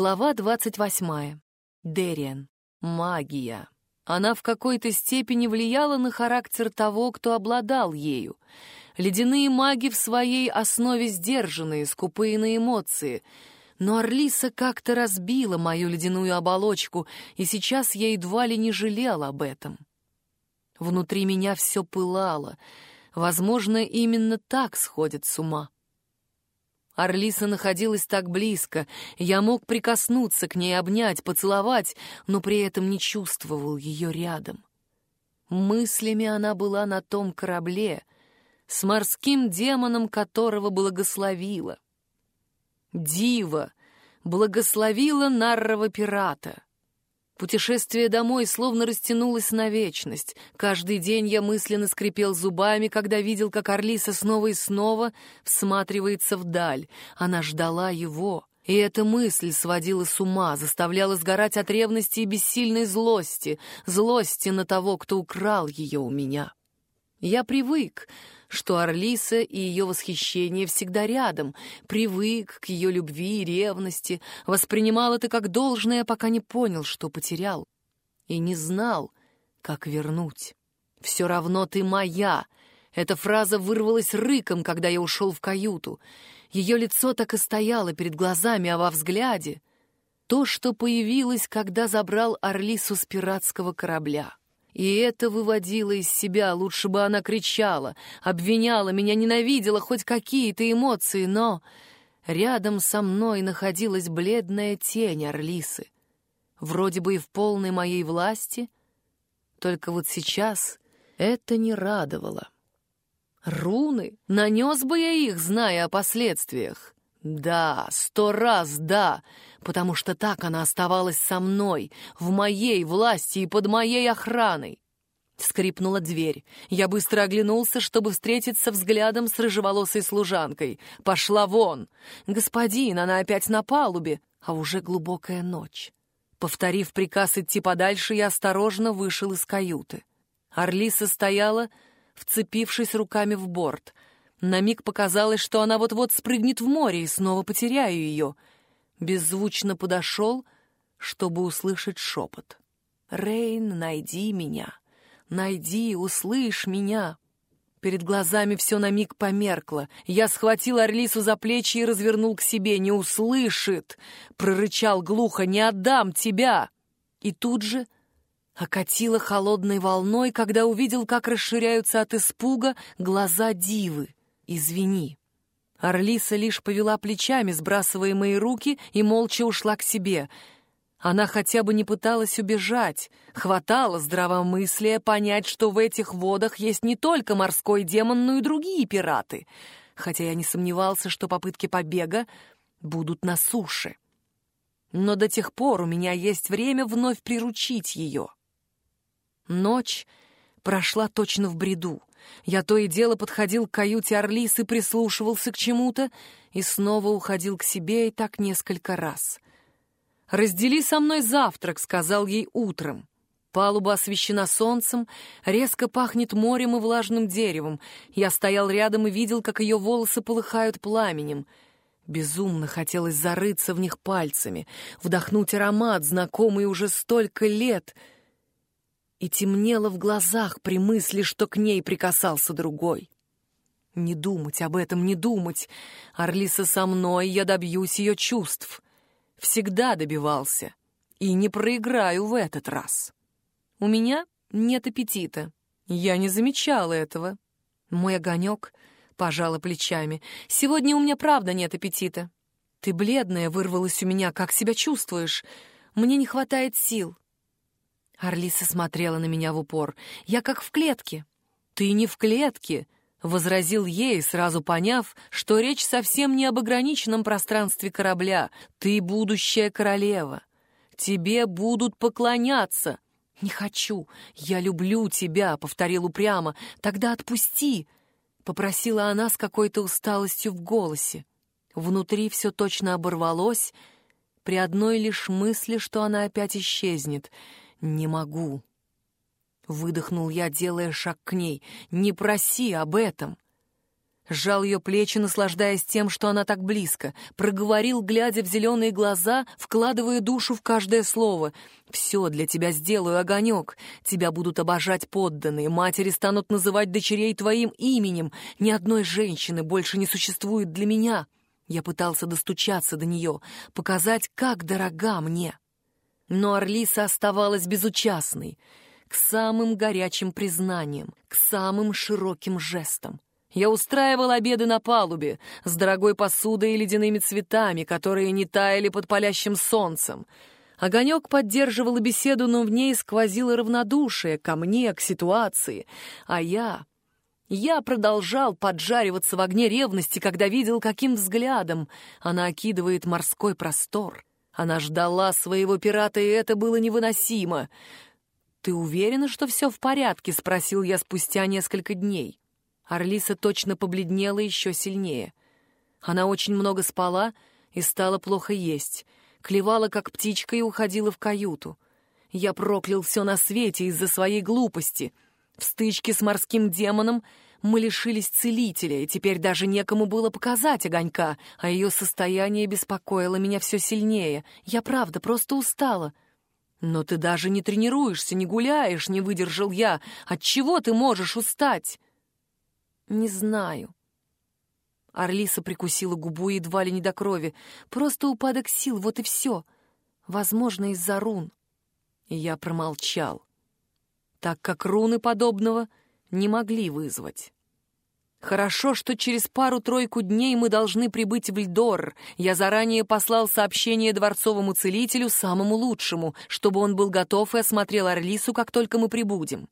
Глава двадцать восьмая. Дериан. Магия. Она в какой-то степени влияла на характер того, кто обладал ею. Ледяные маги в своей основе сдержанные, скупые на эмоции. Но Орлиса как-то разбила мою ледяную оболочку, и сейчас я едва ли не жалел об этом. Внутри меня все пылало. Возможно, именно так сходит с ума. Орлиса находилась так близко, я мог прикоснуться к ней, обнять, поцеловать, но при этом не чувствовал ее рядом. Мыслями она была на том корабле, с морским демоном которого благословила. Дива благословила наррого пирата — Путешествие домой словно растянулось на вечность. Каждый день я мысленно скрипел зубами, когда видел, как Орлиса снова и снова всматривается вдаль. Она ждала его. И эта мысль сводила с ума, заставляла сгорать от ревности и бессильной злости, злости на того, кто украл ее у меня. Я привык, что Орлиса и ее восхищение всегда рядом, привык к ее любви и ревности, воспринимал это как должное, пока не понял, что потерял, и не знал, как вернуть. «Все равно ты моя!» Эта фраза вырвалась рыком, когда я ушел в каюту. Ее лицо так и стояло перед глазами, а во взгляде — то, что появилось, когда забрал Орлису с пиратского корабля. И это выводило из себя, лучше бы она кричала, обвиняла меня, ненавидела хоть какие-то эмоции, но рядом со мной находилась бледная тень Орлисы. Вроде бы и в полной моей власти, только вот сейчас это не радовало. Руны? Нанес бы я их, зная о последствиях. Да, сто раз да, потому что так она оставалась со мной, в моей власти и под моей охраной. Скрипнула дверь. Я быстро оглянулся, чтобы встретиться взглядом с рыжеволосой служанкой. Пошла вон. Господин, она опять на палубе, а уже глубокая ночь. Повторив приказ идти подальше, я осторожно вышел из каюты. Орлиса стояла, вцепившись руками в борт — на миг показалось, что она вот-вот спрыгнет в море и снова потеряю ее. Беззвучно подошел, чтобы услышать шепот. «Рейн, найди меня! Найди, услышь меня!» Перед глазами все на миг померкло. Я схватил Орлису за плечи и развернул к себе. «Не услышит!» — прорычал глухо. «Не отдам тебя!» И тут же окатило холодной волной, когда увидел, как расширяются от испуга глаза дивы. «Извини». Орлиса лишь повела плечами, сбрасывая мои руки, и молча ушла к себе. Она хотя бы не пыталась убежать. Хватало здравомыслия понять, что в этих водах есть не только морской демон, но и другие пираты. Хотя я не сомневался, что попытки побега будут на суше. Но до тех пор у меня есть время вновь приручить ее. Ночь прошла точно в бреду. Я то и дело подходил к каюте Орлисы, прислушивался к чему-то и снова уходил к себе, и так несколько раз. «Раздели со мной завтрак», — сказал ей утром. Палуба освещена солнцем, резко пахнет морем и влажным деревом. Я стоял рядом и видел, как ее волосы полыхают пламенем. Безумно хотелось зарыться в них пальцами, вдохнуть аромат, знакомый уже столько лет — и темнело в глазах при мысли, что к ней прикасался другой. Не думать об этом, не думать. Орлиса со мной, я добьюсь ее чувств. Всегда добивался. И не проиграю в этот раз. У меня нет аппетита. Я не замечала этого. Мой огонек пожала плечами. Сегодня у меня правда нет аппетита. Ты бледная вырвалась у меня, как себя чувствуешь? Мне не хватает сил. Орлиса смотрела на меня в упор. «Я как в клетке». «Ты не в клетке», — возразил ей, сразу поняв, что речь совсем не об ограниченном пространстве корабля. «Ты будущая королева. Тебе будут поклоняться». «Не хочу. Я люблю тебя», — повторил упрямо. «Тогда отпусти», — попросила она с какой-то усталостью в голосе. Внутри все точно оборвалось при одной лишь мысли, что она опять исчезнет — «Не могу». Выдохнул я, делая шаг к ней. «Не проси об этом». Сжал ее плечи, наслаждаясь тем, что она так близко. Проговорил, глядя в зеленые глаза, вкладывая душу в каждое слово. «Все для тебя сделаю, огонек. Тебя будут обожать подданные. Матери станут называть дочерей твоим именем. Ни одной женщины больше не существует для меня». Я пытался достучаться до нее, показать, как дорога мне. Но Орлиса оставалась безучастной к самым горячим признаниям, к самым широким жестам. Я устраивал обеды на палубе с дорогой посудой и ледяными цветами, которые не таяли под палящим солнцем. Огонек поддерживал беседу, но в ней сквозило равнодушие ко мне, к ситуации. А я... Я продолжал поджариваться в огне ревности, когда видел, каким взглядом она окидывает морской простор. Она ждала своего пирата, и это было невыносимо. «Ты уверена, что все в порядке?» — спросил я спустя несколько дней. Орлиса точно побледнела еще сильнее. Она очень много спала и стала плохо есть, клевала, как птичка, и уходила в каюту. Я проклял все на свете из-за своей глупости. В стычке с морским демоном мы лишились целителя, и теперь даже некому было показать огонька, а ее состояние беспокоило меня все сильнее. Я правда просто устала. «Но ты даже не тренируешься, не гуляешь», — не выдержал я. «От чего ты можешь устать?» «Не знаю». Орлиса прикусила губу едва ли не до крови. «Просто упадок сил, вот и все. Возможно, из-за рун». И я промолчал, так как руны подобного не могли вызвать. Хорошо, что через пару-тройку дней мы должны прибыть в Льдор. Я заранее послал сообщение дворцовому целителю, самому лучшему, чтобы он был готов и осмотрел Орлису, как только мы прибудем.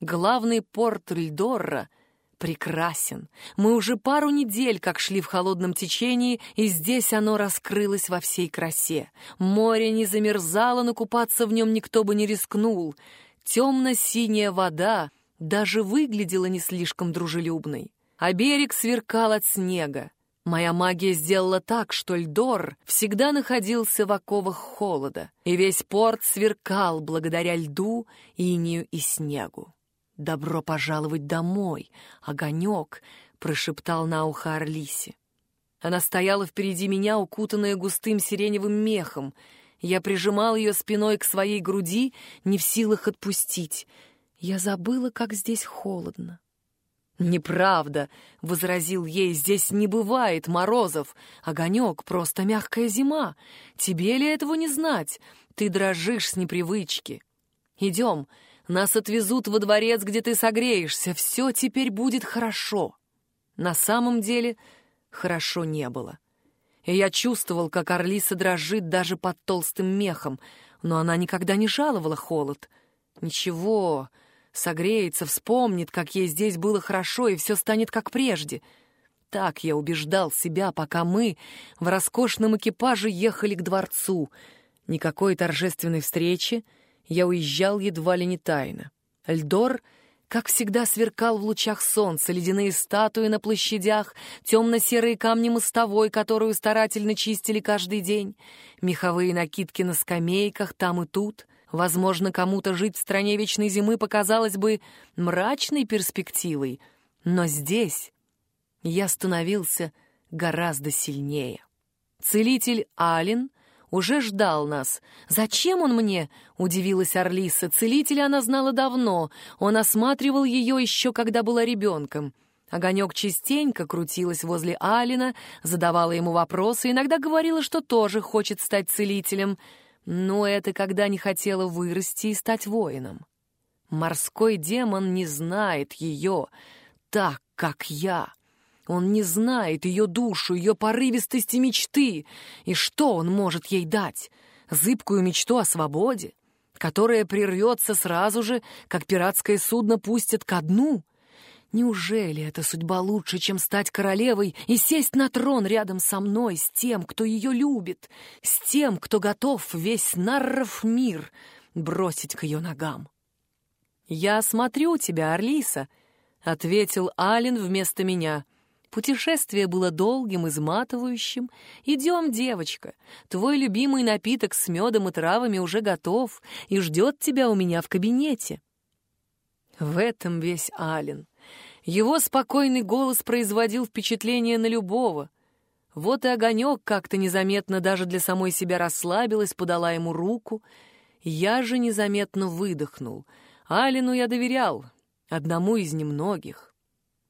Главный порт Льдорра прекрасен. Мы уже пару недель как шли в холодном течении, и здесь оно раскрылось во всей красе. Море не замерзало, но купаться в нем никто бы не рискнул. Темно-синяя вода даже выглядела не слишком дружелюбной, а берег сверкал от снега. Моя магия сделала так, что Льдор всегда находился в оковах холода, и весь порт сверкал благодаря льду, инию и снегу. «Добро пожаловать домой, огонек!» — прошептал на ухо Орлисе. Она стояла впереди меня, укутанная густым сиреневым мехом. Я прижимал ее спиной к своей груди, не в силах отпустить. Я забыла, как здесь холодно. «Неправда», — возразил ей, — «здесь не бывает морозов. Огонек — просто мягкая зима. Тебе ли этого не знать? Ты дрожишь с непривычки. Идем, нас отвезут во дворец, где ты согреешься. Все теперь будет хорошо. На самом деле хорошо не было. И я чувствовал, как Орлиса дрожит даже под толстым мехом, но она никогда не жаловала холод. Ничего, согреется, вспомнит, как ей здесь было хорошо, и все станет как прежде. Так я убеждал себя, пока мы в роскошном экипаже ехали к дворцу. Никакой торжественной встречи — я уезжал едва ли не тайно. Льдор, как всегда, сверкал в лучах солнца, ледяные статуи на площадях, темно-серые камни мостовой, которую старательно чистили каждый день, меховые накидки на скамейках там и тут. Возможно, кому-то жить в стране вечной зимы показалось бы мрачной перспективой, но здесь я становился гораздо сильнее. Целитель Ален уже ждал нас. «Зачем он мне?» — удивилась Орлиса. Целителя она знала давно. Он осматривал ее еще, когда была ребенком. Огонек частенько крутилась возле Алина, задавала ему вопросы, иногда говорила, что тоже хочет стать целителем. Но это когда не хотела вырасти и стать воином. Морской демон не знает ее так, как я. Он не знает ее душу, ее порывистость и мечты. И что он может ей дать? Зыбкую мечту о свободе, которая прервется сразу же, как пиратское судно пустят ко дну? Неужели эта судьба лучше, чем стать королевой и сесть на трон рядом со мной, с тем, кто ее любит, с тем, кто готов весь нарров мир бросить к ее ногам? «Я смотрю тебя, Орлиса», — ответил Ален вместо меня — Путешествие было долгим, изматывающим. «Идем, девочка, твой любимый напиток с медом и травами уже готов и ждет тебя у меня в кабинете». В этом весь Ален. Его спокойный голос производил впечатление на любого. Вот и огонек как-то незаметно даже для самой себя расслабилась, подала ему руку. Я же незаметно выдохнул. Алину я доверял, одному из немногих.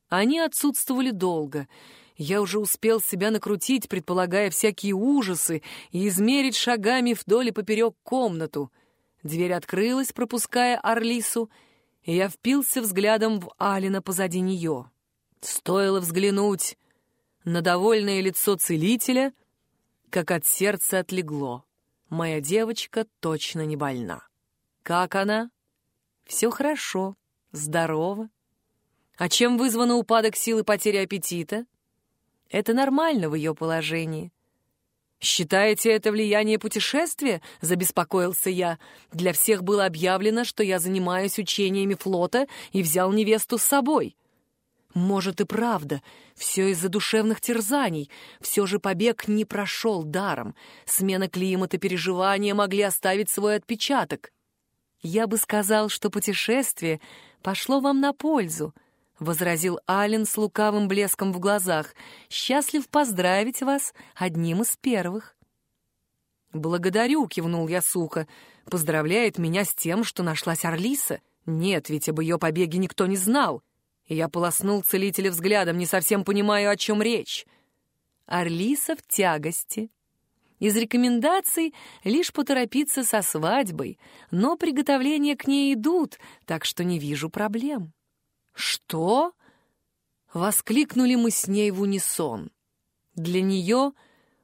Они отсутствовали долго. Я уже успел себя накрутить, предполагая всякие ужасы, и измерить шагами вдоль и поперек комнату. Дверь открылась, пропуская Арлису, и я впился взглядом в Алина позади нее. Стоило взглянуть на довольное лицо целителя, как от сердца отлегло. Моя девочка точно не больна. Как она? Все хорошо, здорово. А чем вызвано упадок силы потери аппетита? Это нормально в ее положении. «Считаете это влияние путешествия?» — забеспокоился я. «Для всех было объявлено, что я занимаюсь учениями флота и взял невесту с собой». Может и правда, все из-за душевных терзаний. Все же побег не прошел даром. Смена климата, переживания могли оставить свой отпечаток. Я бы сказал, что путешествие пошло вам на пользу, — возразил Ален с лукавым блеском в глазах. «Счастлив поздравить вас одним из первых». «Благодарю», — кивнул я сухо. «Поздравляет меня с тем, что нашлась Орлиса. Нет, ведь об ее побеге никто не знал». Я полоснул целителя взглядом, не совсем понимаю, о чем речь. Орлиса в тягости. Из рекомендаций лишь поторопиться со свадьбой, но приготовления к ней идут, так что не вижу проблем. «Что?» — воскликнули мы с ней в унисон. Для нее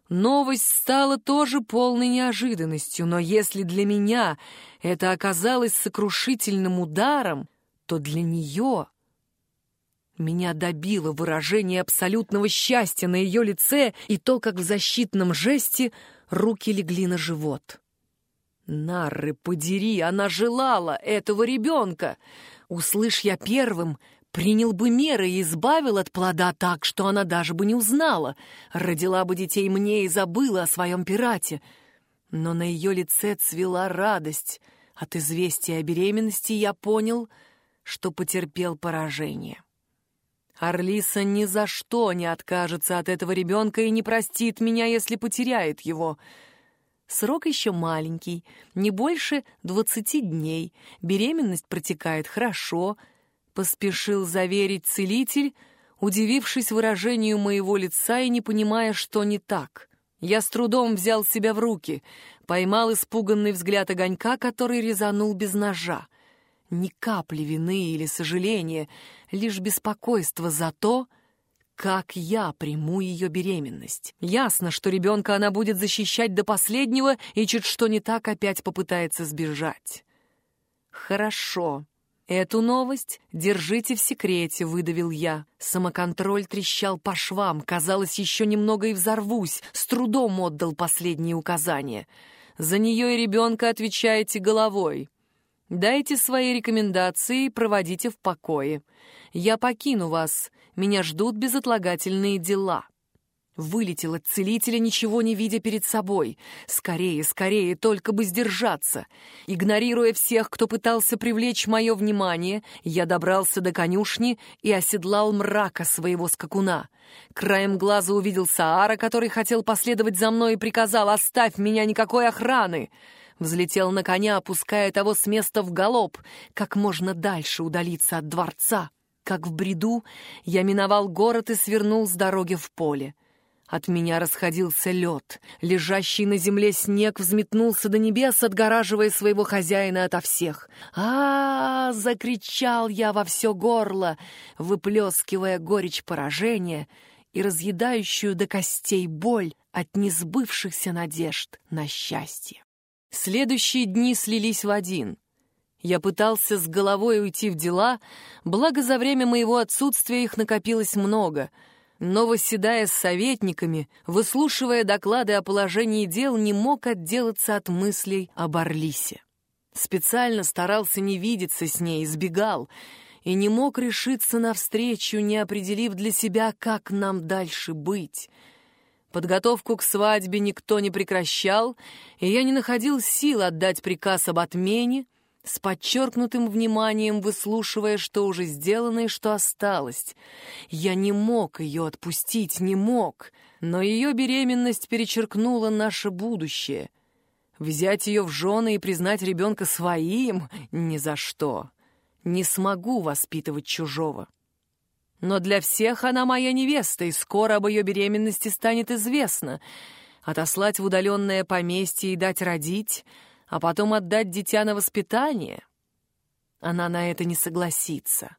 новость стала тоже полной неожиданностью, но если для меня это оказалось сокрушительным ударом, то для нее... Меня добило выражение абсолютного счастья на ее лице и то, как в защитном жесте руки легли на живот. Нарры, подери, она желала этого ребенка. Услышь я первым, принял бы меры и избавил от плода так, что она даже бы не узнала, родила бы детей мне и забыла о своем пирате. Но на ее лице цвела радость. От известия о беременности я понял, что потерпел поражение. Орлиса ни за что не откажется от этого ребенка и не простит меня, если потеряет его — Срок еще маленький, не больше двадцати дней. Беременность протекает хорошо, поспешил заверить целитель, удивившись выражению моего лица и не понимая, что не так. Я с трудом взял себя в руки, поймал испуганный взгляд огонька, который резанул без ножа. Ни капли вины или сожаления, лишь беспокойство за то, как я приму ее беременность? Ясно, что ребенка она будет защищать до последнего и чуть что не так опять попытается сбежать. Хорошо. Эту новость держите в секрете, выдавил я. Самоконтроль трещал по швам, казалось, еще немного и взорвусь, с трудом отдал последние указания. За нее и ребенка отвечаете головой. Дайте свои рекомендации и проводите в покое. Я покину вас, меня ждут безотлагательные дела». Вылетел от целителя, ничего не видя перед собой. Скорее, скорее, только бы сдержаться. Игнорируя всех, кто пытался привлечь мое внимание, я добрался до конюшни и оседлал мрака своего скакуна. Краем глаза увидел Саара, который хотел последовать за мной и приказал «Оставь меня, никакой охраны!» Взлетел на коня, опуская того с места в галоп, как можно дальше удалиться от дворца. Как в бреду, я миновал город и свернул с дороги в поле. От меня расходился лед. Лежащий на земле снег взметнулся до небес, отгораживая своего хозяина ото всех. а, -а, -а закричал я во все горло, выплескивая горечь поражения и разъедающую до костей боль от несбывшихся надежд на счастье. Следующие дни слились в один. Я пытался с головой уйти в дела, благо за время моего отсутствия их накопилось много. Но, восседая с советниками, выслушивая доклады о положении дел, не мог отделаться от мыслей об Орлисе. Специально старался не видеться с ней, избегал, и не мог решиться навстречу, не определив для себя, как нам дальше быть. Подготовку к свадьбе никто не прекращал, и я не находил сил отдать приказ об отмене, с подчеркнутым вниманием выслушивая, что уже сделано и что осталось. Я не мог ее отпустить, не мог, но ее беременность перечеркнула наше будущее. Взять ее в жены и признать ребенка своим — ни за что. Не смогу воспитывать чужого. Но для всех она моя невеста, и скоро об ее беременности станет известно. Отослать в удаленное поместье и дать родить — а потом отдать дитя на воспитание? Она на это не согласится.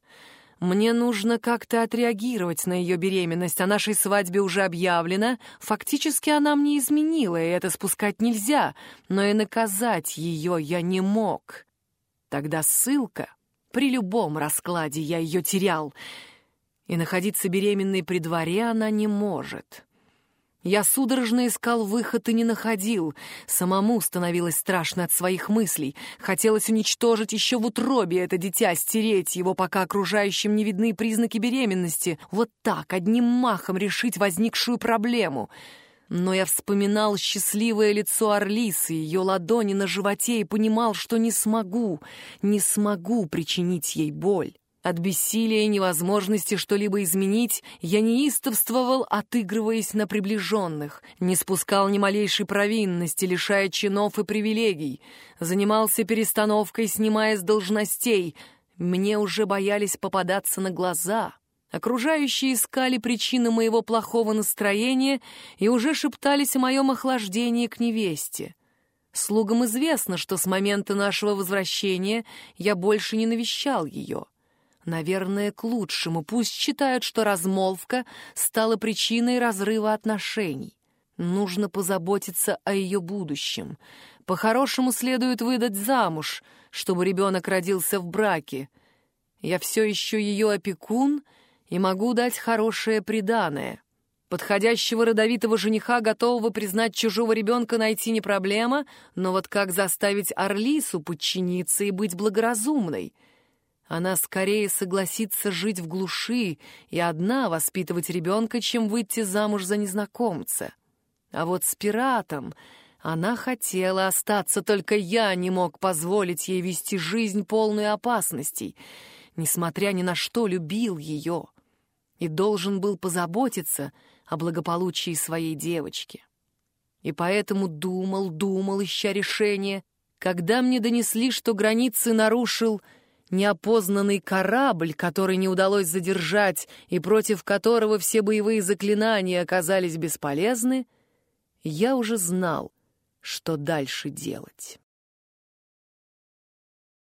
Мне нужно как-то отреагировать на ее беременность. О нашей свадьбе уже объявлено. Фактически она мне изменила, и это спускать нельзя. Но и наказать ее я не мог. Тогда ссылка. При любом раскладе я ее терял. И находиться беременной при дворе она не может. Я судорожно искал выход и не находил. Самому становилось страшно от своих мыслей. Хотелось уничтожить еще в утробе это дитя, стереть его, пока окружающим не видны признаки беременности. Вот так, одним махом решить возникшую проблему. Но я вспоминал счастливое лицо Орлисы, ее ладони на животе и понимал, что не смогу, не смогу причинить ей боль. От бессилия и невозможности что-либо изменить я неистовствовал, отыгрываясь на приближенных, не спускал ни малейшей провинности, лишая чинов и привилегий, занимался перестановкой, снимая с должностей. Мне уже боялись попадаться на глаза. Окружающие искали причины моего плохого настроения и уже шептались о моем охлаждении к невесте. Слугам известно, что с момента нашего возвращения я больше не навещал ее. Наверное, к лучшему. Пусть считают, что размолвка стала причиной разрыва отношений. Нужно позаботиться о ее будущем. По-хорошему следует выдать замуж, чтобы ребенок родился в браке. Я все еще ее опекун и могу дать хорошее приданое. Подходящего родовитого жениха, готового признать чужого ребенка, найти не проблема, но вот как заставить Орлису подчиниться и быть благоразумной — она скорее согласится жить в глуши и одна воспитывать ребенка, чем выйти замуж за незнакомца. А вот с пиратом она хотела остаться, только я не мог позволить ей вести жизнь полную опасностей. Несмотря ни на что, любил ее и должен был позаботиться о благополучии своей девочки. И поэтому думал, думал, ища решение, когда мне донесли, что границы нарушил неопознанный корабль, который не удалось задержать и против которого все боевые заклинания оказались бесполезны, я уже знал, что дальше делать.